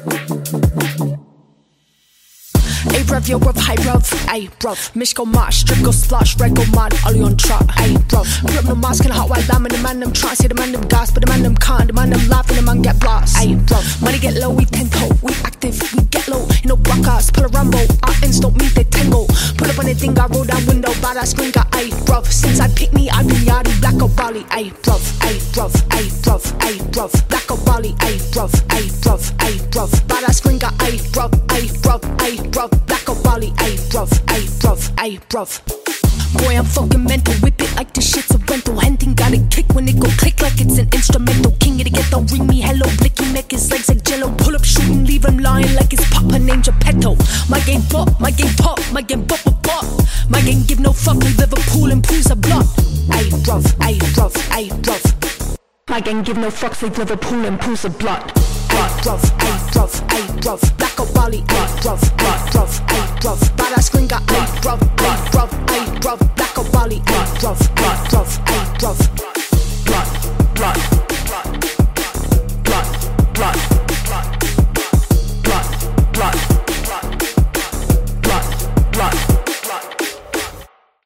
Ey, bruv, yo, bruv, high bruv, ey, bruv Mich go mash, strip go slosh, red go mad, all on track, ey, bruv up no mask and a hot white lamb and the man them trance, see the man them gas But the man them can't, the man them laugh and the man get blast, ey, bruv Money get low, we ten we active, we get low. You know, block us, pull a Rambo, our ends don't meet they tango. Pull up on the thing, I roll down window, bad ass screen got ay bruv. Since I pick me, I been yardie, black or Bali, ay bruv, ay bruv, ay bruv, ay bruv, black or Bali, ay bruv, ay bruv, ay bruv, bad ass screen got ay bruv, ay bruv, ay bruv, black or Bali, ay bruv, ay bruv, ay bruv. Boy, I'm fucking mental. Whip it like this shit's a rental. Hunting got a kick when it go click like it's an instrumental. King of the ghetto, ring me hello. Blicky neck his legs like jello. Pull up, shoot and leave him lying like his papa named Geppetto. My game pop, my game pop, my game pop, game give no fuck with Liverpool and pools of blood. Ay, bruv, ay, bruv, ay, bruv. My gang give no fucks with Liverpool and pools of blood. Ay, bruv, ay, bruv, ay, bruv. Black or Bali, ay, bruv, ay, bruv, ay, bruv. Badass gringa, ay, bruv, ay, bruv, ay, bruv. Black or Bali, ay, bruv, ay, bruv, ay, bruv.